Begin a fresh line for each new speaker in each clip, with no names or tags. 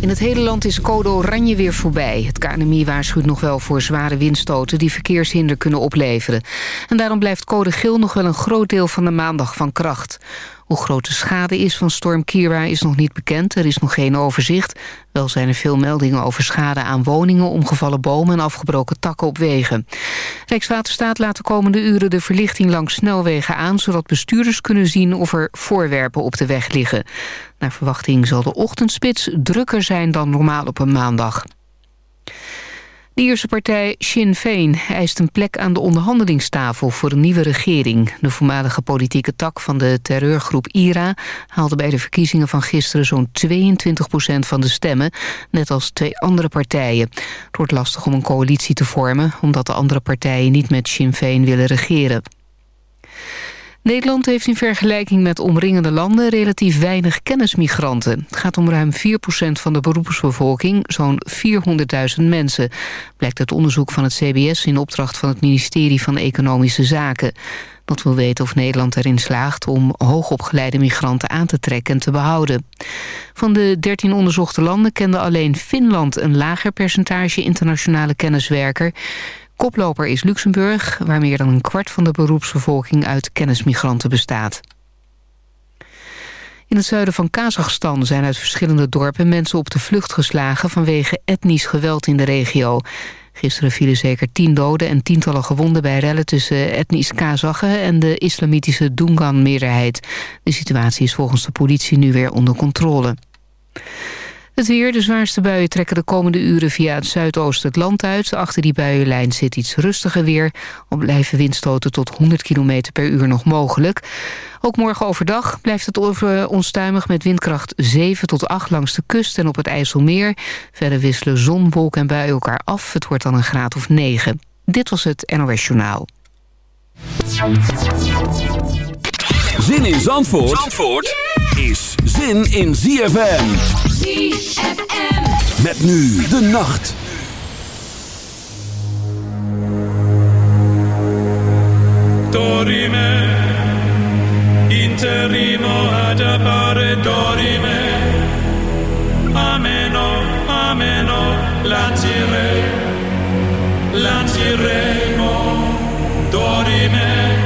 In het hele land is code oranje weer voorbij. Het KNMI waarschuwt nog wel voor zware windstoten... die verkeershinder kunnen opleveren. En daarom blijft code geel nog wel een groot deel van de maandag van kracht. Hoe groot de schade is van storm Kira is nog niet bekend. Er is nog geen overzicht. Wel zijn er veel meldingen over schade aan woningen... omgevallen bomen en afgebroken takken op wegen. Rijkswaterstaat laat de komende uren de verlichting langs snelwegen aan... zodat bestuurders kunnen zien of er voorwerpen op de weg liggen. Naar verwachting zal de ochtendspits drukker zijn dan normaal op een maandag. De Ierse partij Sinn Féin eist een plek aan de onderhandelingstafel voor een nieuwe regering. De voormalige politieke tak van de terreurgroep IRA haalde bij de verkiezingen van gisteren zo'n 22% van de stemmen, net als twee andere partijen. Het wordt lastig om een coalitie te vormen, omdat de andere partijen niet met Sinn Féin willen regeren. Nederland heeft in vergelijking met omringende landen relatief weinig kennismigranten. Het gaat om ruim 4% van de beroepsbevolking, zo'n 400.000 mensen. Blijkt uit onderzoek van het CBS in opdracht van het ministerie van Economische Zaken. Dat wil weten of Nederland erin slaagt om hoogopgeleide migranten aan te trekken en te behouden. Van de 13 onderzochte landen kende alleen Finland een lager percentage internationale kenniswerker. Koploper is Luxemburg, waar meer dan een kwart van de beroepsbevolking uit kennismigranten bestaat. In het zuiden van Kazachstan zijn uit verschillende dorpen mensen op de vlucht geslagen vanwege etnisch geweld in de regio. Gisteren vielen zeker tien doden en tientallen gewonden bij rellen tussen etnisch Kazachen en de islamitische Dungan-meerderheid. De situatie is volgens de politie nu weer onder controle. Het weer, de zwaarste buien trekken de komende uren via het zuidoosten het land uit. Achter die buienlijn zit iets rustiger weer. Al blijven windstoten tot 100 km per uur nog mogelijk. Ook morgen overdag blijft het onstuimig met windkracht 7 tot 8 langs de kust en op het IJsselmeer. Verder wisselen zon, wolk en buien elkaar af. Het wordt dan een graad of 9. Dit was het NOS Journaal.
Zin in Zandvoort, Zandvoort? is zin in ZFM. ZFM. Met nu de nacht.
Dorime, interimo ad appare dorime. Ameno, ameno, lancire, lanciremo, dorime.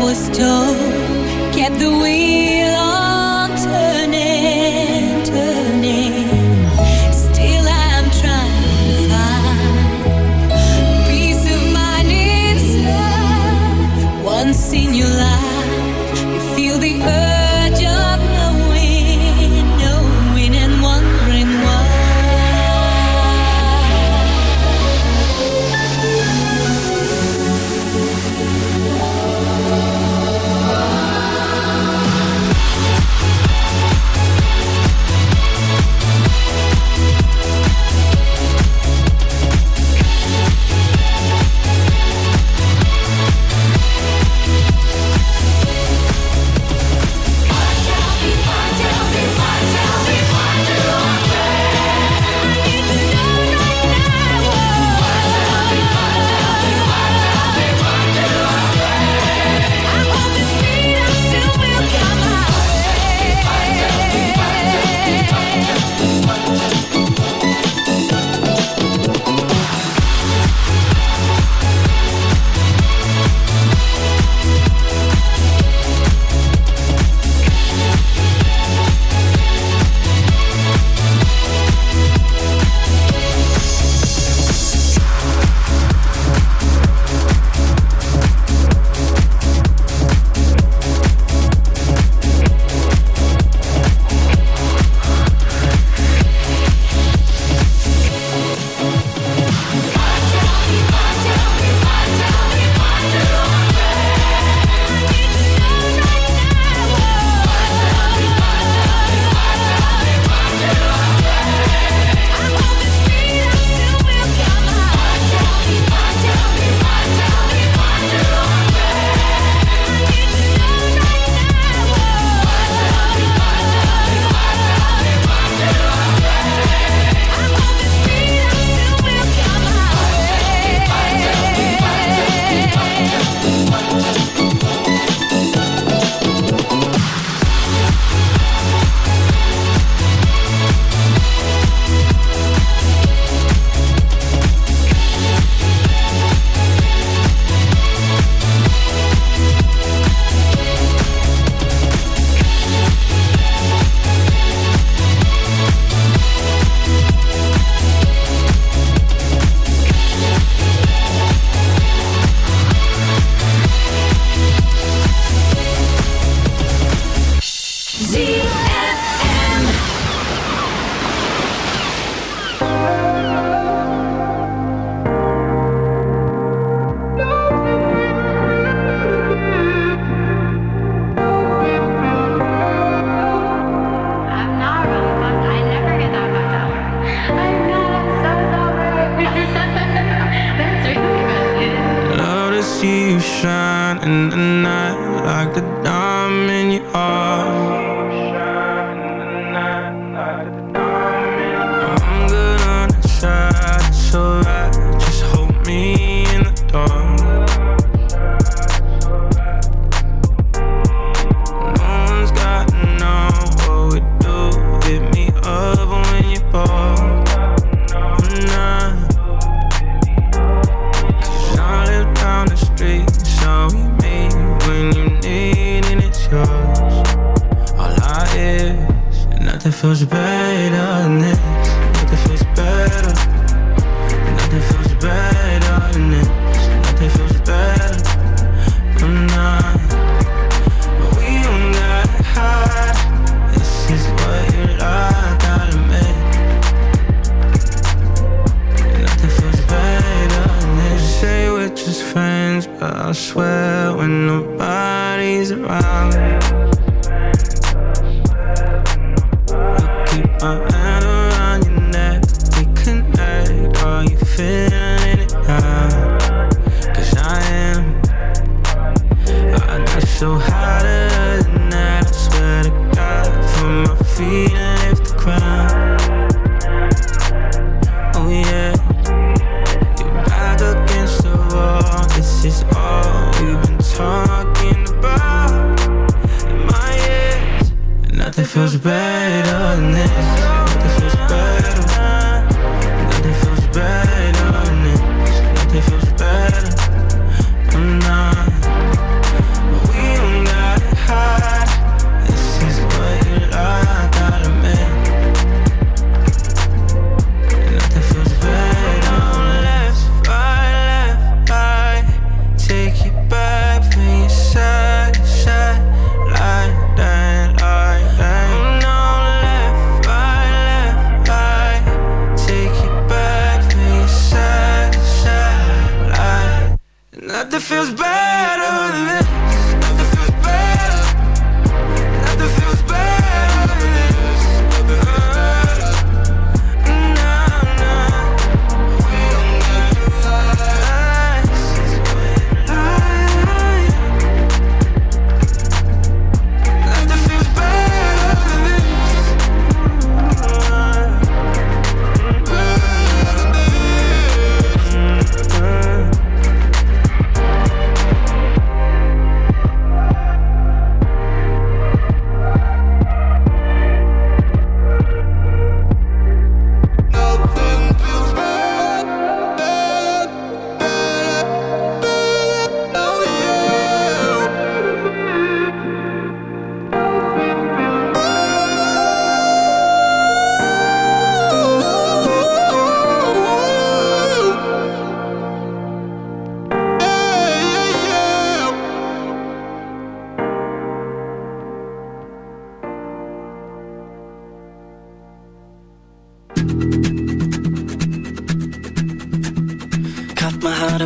Nothing feels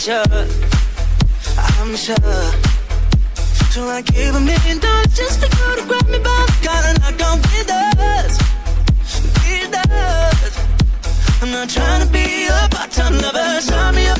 Sure. I'm sure. So I gave a million dollars just to go to grab me by the collar and I come with us, with us. I'm not trying to be a part-time lover. Sign me up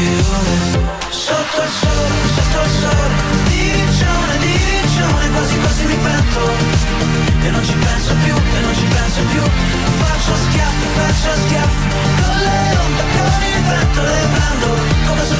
coglione Sotto il sole, sotto il sole. Diriccione, diriccione Quasi quasi mi pento E non ci penso più, e non ci penso più. Faccio schiaffi, faccio schiaffi. Con le onde, con il vento Le prendo. Come se